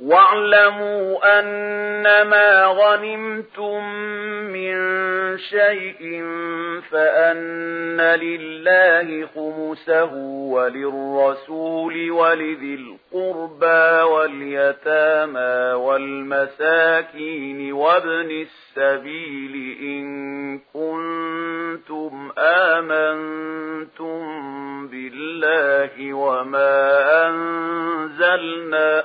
واعلموا أنما غنمتم من شيء فأن لله خمسه وللرسول ولذي القربى واليتامى والمساكين وابن السبيل إن كنتم آمنتم بالله وما أنزلنا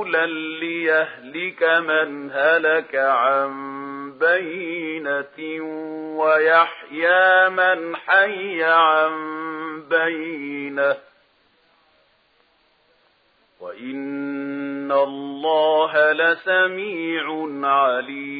قولا ليهلك من هلك عن بينة ويحيى من حي عن بينة وإن الله لسميع عليم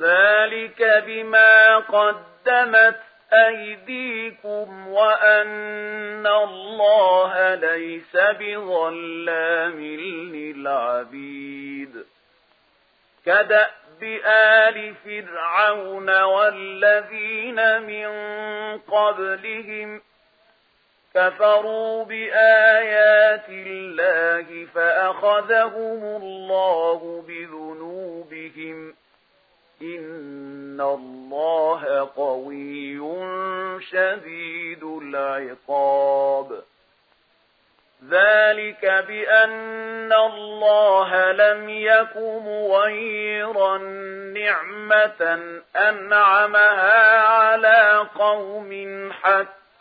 ذلك بما قدمت أيديكم وأن الله ليس بظلام للعبيد كدأ بآل فرعون والذين من قبلهم كفروا بآيات الله فأخذهم الله بذنوبهم إن الله قوي شديد العقاب ذلك بأن الله لم يك مغيرا نعمة أنعمها على قوم حتى